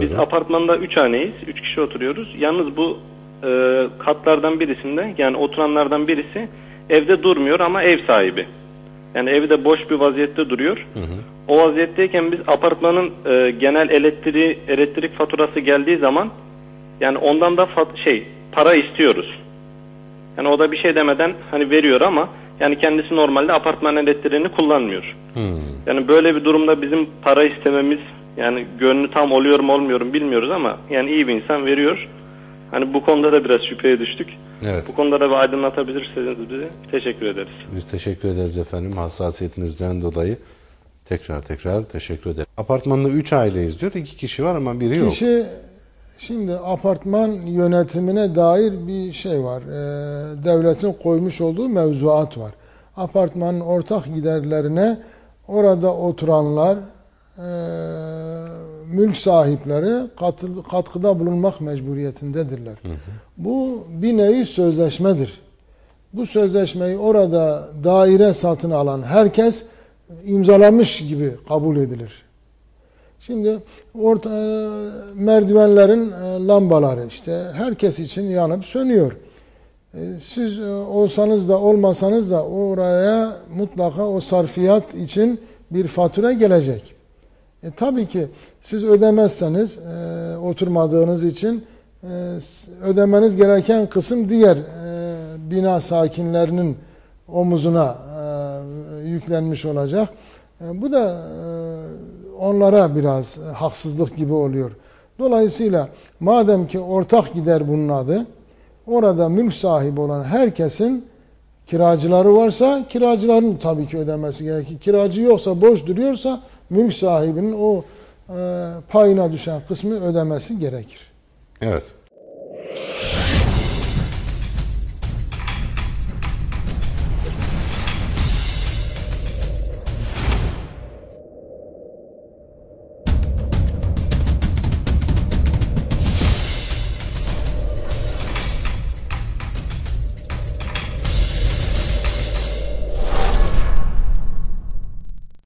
Biz apartmanda 3 haneyiz. 3 kişi oturuyoruz. Yalnız bu e, katlardan birisinde yani oturanlardan birisi evde durmuyor ama ev sahibi. Yani evde boş bir vaziyette duruyor. O vaziyetteyken biz apartmanın e, genel elektriği elektrik faturası geldiği zaman yani ondan da fat- şey para istiyoruz. Yani o da bir şey demeden hani veriyor ama yani kendisi normalde apartman elektriğini kullanmıyor. Yani böyle bir durumda bizim para istememiz yani gönlü tam oluyor mu olmuyor mu bilmiyoruz ama yani iyi bir insan veriyor. Hani bu konuda da biraz şüpheye düştük. Evet. Bu konuda da bir aydınlatabilirseniz bizi teşekkür ederiz. Biz teşekkür ederiz efendim hassasiyetinizden dolayı. Tekrar tekrar teşekkür ederim. Apartmanda 3 aileyiz diyor. 2 kişi var ama biri yok. Kişi şimdi apartman yönetimine dair bir şey var. Ee, devletin koymuş olduğu mevzuat var. Apartmanın ortak giderlerine orada oturanlar e, mülk sahipleri katı- katkıda bulunmak mecburiyetindedirler. Bu bir nevi sözleşmedir. Bu sözleşmeyi orada daire satın alan herkes imzalamış gibi kabul edilir. Şimdi orta merdivenlerin e, lambaları işte herkes için yanıp sönüyor. E, Siz e, olsanız da olmasanız da oraya mutlaka o sarfiyat için bir fatura gelecek. E, tabii ki siz ödemezseniz e, oturmadığınız için e, ödemeniz gereken kısım diğer e, bina sakinlerinin omuzuna e, yüklenmiş olacak. E, bu da e, onlara biraz e, haksızlık gibi oluyor. Dolayısıyla madem ki ortak gider bunun adı, orada mülk sahibi olan herkesin kiracıları varsa kiracıların tabii ki ödemesi gerekir. Kiracı yoksa boş duruyorsa mülk sahibinin o e, payına düşen kısmı ödemesi gerekir. Evet.